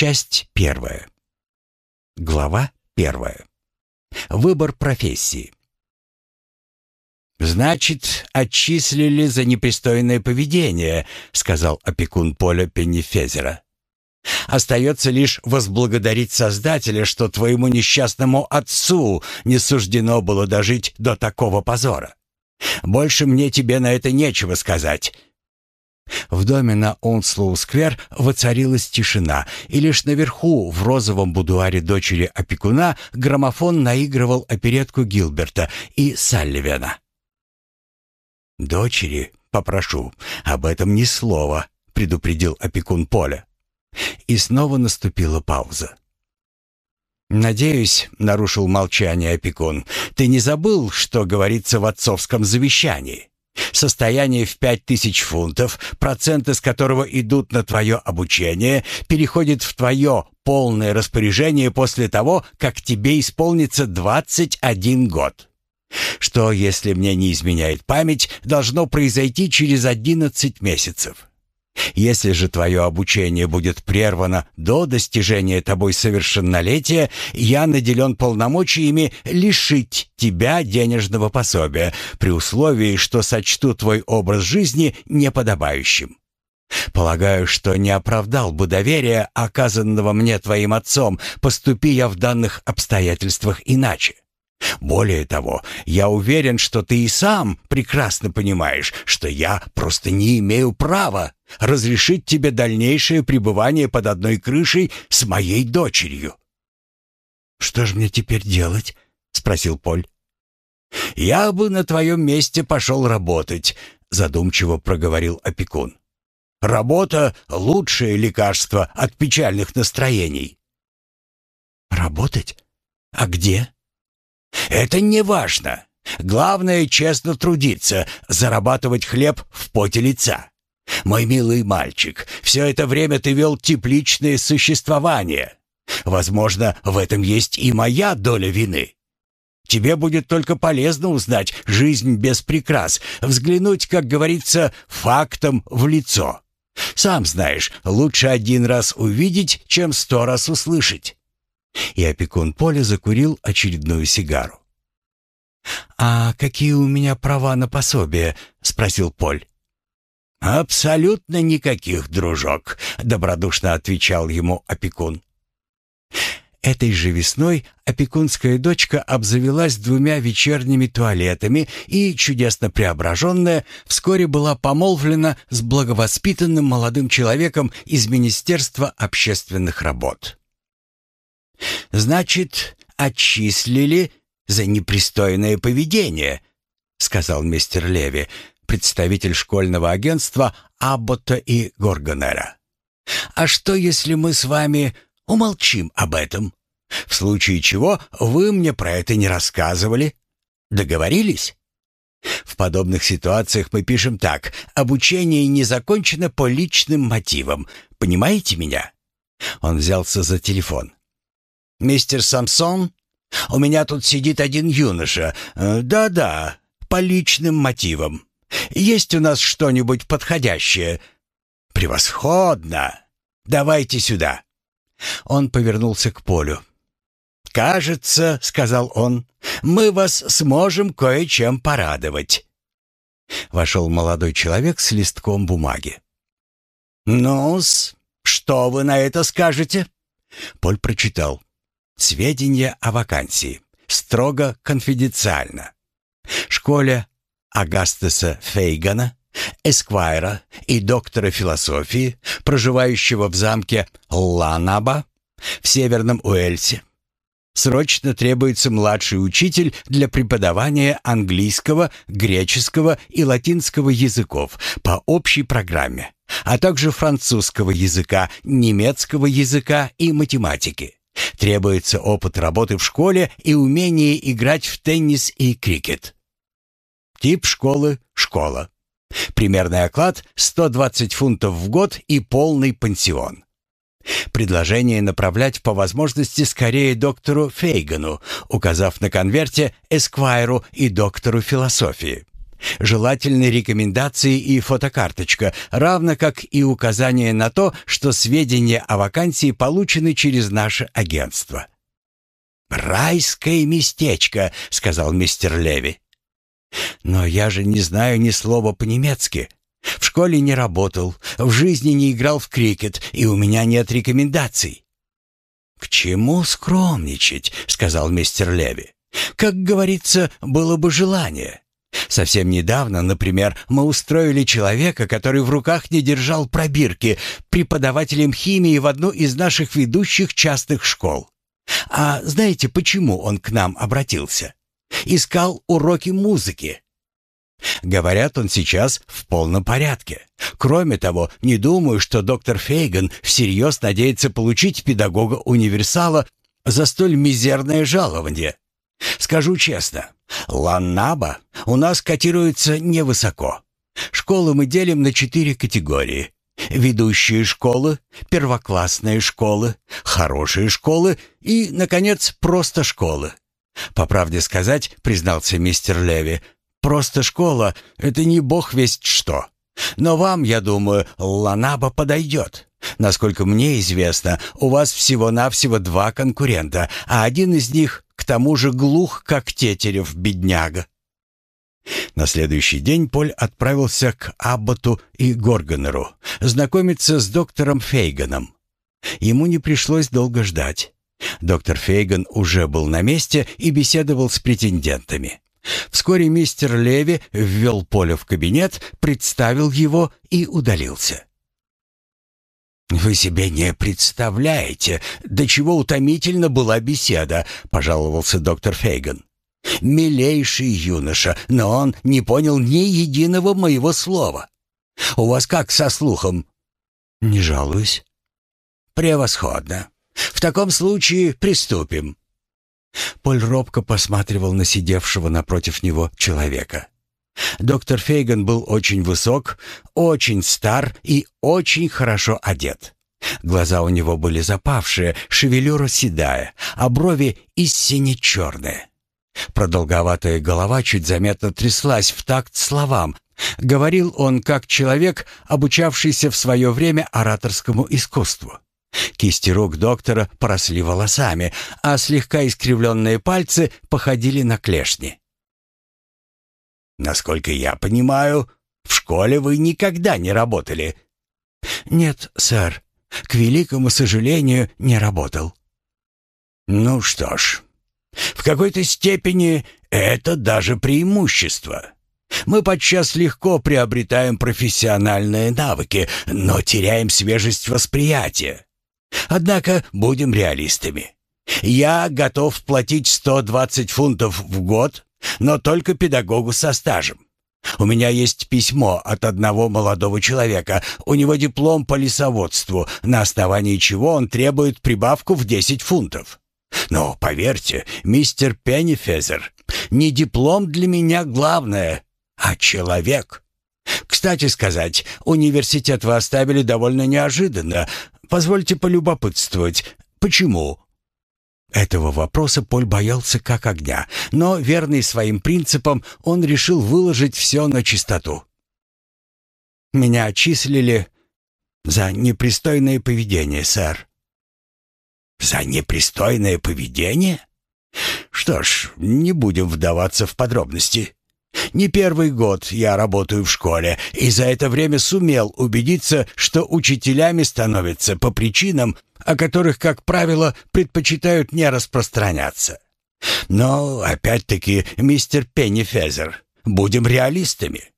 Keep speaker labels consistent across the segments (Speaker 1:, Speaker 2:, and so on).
Speaker 1: Часть первая. Глава первая. Выбор профессии. «Значит, отчислили за непристойное поведение», — сказал опекун Поля Пеннифезера. «Остается лишь возблагодарить Создателя, что твоему несчастному отцу не суждено было дожить до такого позора. Больше мне тебе на это нечего сказать». В доме на Онслоу-сквер воцарилась тишина, и лишь наверху, в розовом будуаре дочери опекуна, граммофон наигрывал оперетку Гилберта и Салливена. «Дочери, попрошу, об этом ни слова», — предупредил опекун Поля. И снова наступила пауза. «Надеюсь», — нарушил молчание опекун, — «ты не забыл, что говорится в отцовском завещании? Состояние в пять тысяч фунтов, проценты с которого идут на твое обучение, переходит в твое полное распоряжение после того, как тебе исполнится двадцать один год что, если мне не изменяет память, должно произойти через одиннадцать месяцев. Если же твое обучение будет прервано до достижения тобой совершеннолетия, я наделен полномочиями лишить тебя денежного пособия, при условии, что сочту твой образ жизни неподобающим. Полагаю, что не оправдал бы доверия, оказанного мне твоим отцом, поступи я в данных обстоятельствах иначе. Более того, я уверен, что ты и сам прекрасно понимаешь, что я просто не имею права разрешить тебе дальнейшее пребывание под одной крышей с моей дочерью. «Что же мне теперь делать?» — спросил Поль. «Я бы на твоем месте пошел работать», — задумчиво проговорил опекун. «Работа — лучшее лекарство от печальных настроений». «Работать? А где?» Это не важно. Главное честно трудиться, зарабатывать хлеб в поте лица. Мой милый мальчик, все это время ты вел тепличное существование. Возможно, в этом есть и моя доля вины. Тебе будет только полезно узнать жизнь без прикрас, взглянуть, как говорится, фактом в лицо. Сам знаешь, лучше один раз увидеть, чем сто раз услышать. И опекун Поля закурил очередную сигару. «А какие у меня права на пособие?» — спросил Поль. «Абсолютно никаких, дружок», — добродушно отвечал ему опекун. Этой же весной опекунская дочка обзавелась двумя вечерними туалетами и, чудесно преображенная, вскоре была помолвлена с благовоспитанным молодым человеком из Министерства общественных работ. «Значит, отчислили за непристойное поведение», — сказал мистер Леви, представитель школьного агентства Аббота и Горгонера. «А что, если мы с вами умолчим об этом? В случае чего вы мне про это не рассказывали? Договорились?» В подобных ситуациях мы пишем так: обучение не закончено по личным мотивам. Понимаете меня? Он взялся за телефон. «Мистер Самсон, у меня тут сидит один юноша. Э, да-да, по личным мотивам. Есть у нас что-нибудь подходящее?» «Превосходно! Давайте сюда!» Он повернулся к Полю. «Кажется, — сказал он, — мы вас сможем кое-чем порадовать». Вошел молодой человек с листком бумаги. «Ну-с, что вы на это скажете?» Поль прочитал. Сведения о вакансии. Строго конфиденциально. Школе Агастеса Фейгана, эсквайра и доктора философии, проживающего в замке Ланаба в Северном Уэльсе. Срочно требуется младший учитель для преподавания английского, греческого и латинского языков по общей программе, а также французского языка, немецкого языка и математики. Требуется опыт работы в школе и умение играть в теннис и крикет. Тип школы – школа. Примерный оклад – 120 фунтов в год и полный пансион. Предложение направлять по возможности скорее доктору Фейгану, указав на конверте Эсквайру и доктору философии. Желательны рекомендации и фотокарточка, равно как и указание на то, что сведения о вакансии получены через наше агентство. «Райское местечко», — сказал мистер Леви. «Но я же не знаю ни слова по-немецки. В школе не работал, в жизни не играл в крикет, и у меня нет рекомендаций». «К чему скромничать?» — сказал мистер Леви. «Как говорится, было бы желание. Совсем недавно, например, мы устроили человека, который в руках не держал пробирки, преподавателем химии в одну из наших ведущих частных школ. А знаете, почему он к нам обратился? Искал уроки музыки. Говорят, он сейчас в полном порядке. Кроме того, не думаю, что доктор Фейган всерьез надеется получить педагога-универсала за столь мизерное жалование. Скажу честно, Ланнаба у нас котируется невысоко. Школы мы делим на четыре категории. Ведущие школы, первоклассные школы, хорошие школы и, наконец, просто школы. По правде сказать, признался мистер Леви, просто школа — это не бог весть что. Но вам, я думаю, Ланаба подойдет. Насколько мне известно, у вас всего-навсего два конкурента, а один из них к тому же глух, как тетерев, бедняга. На следующий день Поль отправился к Абботу и Горгонеру знакомиться с доктором Фейганом. Ему не пришлось долго ждать. Доктор Фейган уже был на месте и беседовал с претендентами. Вскоре мистер Леви ввел Поля в кабинет, представил его и удалился. «Вы себе не представляете, до чего утомительно была беседа», — пожаловался доктор Фейган. «Милейший юноша, но он не понял ни единого моего слова. У вас как со слухом?» «Не жалуюсь». «Превосходно. В таком случае приступим». Поль робко посматривал на сидевшего напротив него человека. Доктор Фейган был очень высок, очень стар и очень хорошо одет. Глаза у него были запавшие, шевелюра седая, а брови истине черные. Продолговатая голова чуть заметно тряслась в такт словам. Говорил он как человек, обучавшийся в свое время ораторскому искусству. Кисти рук доктора поросли волосами, а слегка искривленные пальцы походили на клешни. Насколько я понимаю, в школе вы никогда не работали. Нет, сэр. К великому сожалению, не работал. Ну что ж, в какой-то степени это даже преимущество. Мы подчас легко приобретаем профессиональные навыки, но теряем свежесть восприятия. Однако будем реалистами. Я готов платить 120 фунтов в год но только педагогу со стажем. У меня есть письмо от одного молодого человека. У него диплом по лесоводству, на основании чего он требует прибавку в 10 фунтов. Но поверьте, мистер Пеннифезер, не диплом для меня главное, а человек. Кстати сказать, университет вы оставили довольно неожиданно. Позвольте полюбопытствовать, почему? Этого вопроса Поль боялся как огня, но, верный своим принципам, он решил выложить все на чистоту. «Меня отчислили за непристойное поведение, сэр». «За непристойное поведение? Что ж, не будем вдаваться в подробности. Не первый год я работаю в школе, и за это время сумел убедиться, что учителями становятся по причинам, о которых, как правило, предпочитают не распространяться. Но, опять-таки, мистер Пеннифезер, будем реалистами.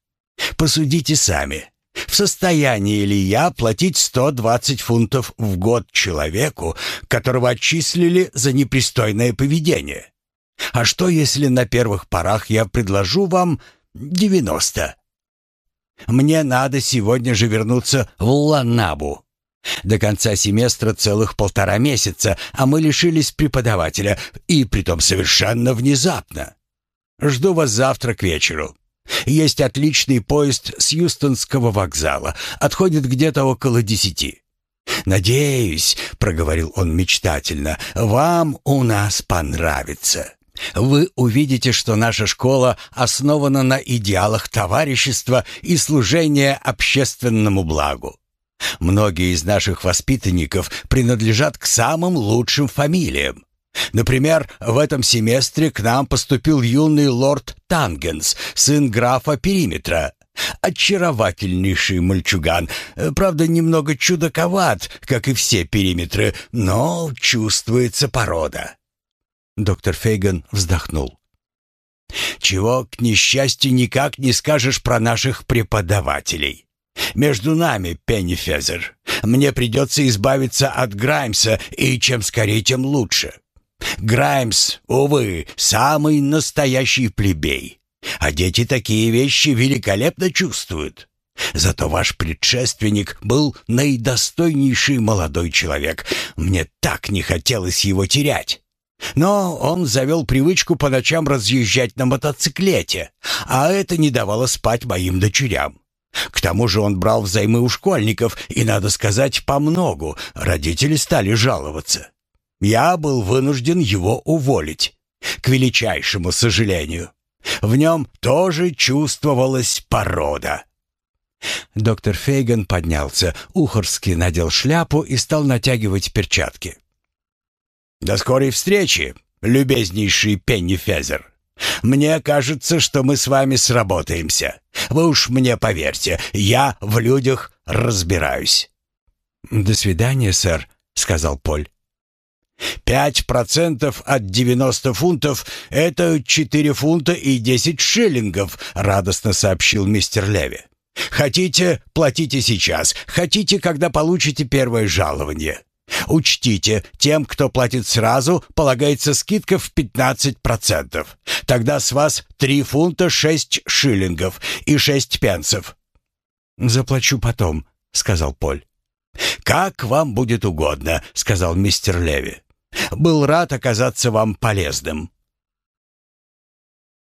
Speaker 1: Посудите сами. В состоянии ли я платить 120 фунтов в год человеку, которого отчислили за непристойное поведение? А что, если на первых порах я предложу вам 90? Мне надо сегодня же вернуться в Ланабу. До конца семестра целых полтора месяца, а мы лишились преподавателя, и притом совершенно внезапно. Жду вас завтра к вечеру. Есть отличный поезд с Юстонского вокзала, отходит где-то около десяти. «Надеюсь», — проговорил он мечтательно, — «вам у нас понравится. Вы увидите, что наша школа основана на идеалах товарищества и служения общественному благу. Многие из наших воспитанников принадлежат к самым лучшим фамилиям. Например, в этом семестре к нам поступил юный лорд Тангенс, сын графа Периметра. Очаровательнейший мальчуган. Правда, немного чудаковат, как и все периметры, но чувствуется порода. Доктор Фейган вздохнул. «Чего, к несчастью, никак не скажешь про наших преподавателей. Между нами, Пенни Фезер, мне придется избавиться от Граймса, и чем скорее, тем лучше. Граймс, увы, самый настоящий плебей. А дети такие вещи великолепно чувствуют. Зато ваш предшественник был наидостойнейший молодой человек. Мне так не хотелось его терять. Но он завел привычку по ночам разъезжать на мотоциклете, а это не давало спать моим дочерям. К тому же он брал взаймы у школьников, и, надо сказать, по многу. Родители стали жаловаться. Я был вынужден его уволить, к величайшему сожалению. В нем тоже чувствовалась порода. Доктор Фейган поднялся, Ухорский надел шляпу и стал натягивать перчатки. «До скорой встречи, любезнейший Пенни Фезер. Мне кажется, что мы с вами сработаемся. Вы уж мне поверьте, я в людях разбираюсь». «До свидания, сэр», — сказал Поль. «Пять процентов от девяносто фунтов — это четыре фунта и десять шиллингов», — радостно сообщил мистер Леви. «Хотите — платите сейчас, хотите, когда получите первое жалование. Учтите, тем, кто платит сразу, полагается скидка в 15%. Тогда с вас 3 фунта 6 шиллингов и 6 пенсов. «Заплачу потом», — сказал Поль. «Как вам будет угодно», — сказал мистер Леви. «Был рад оказаться вам полезным».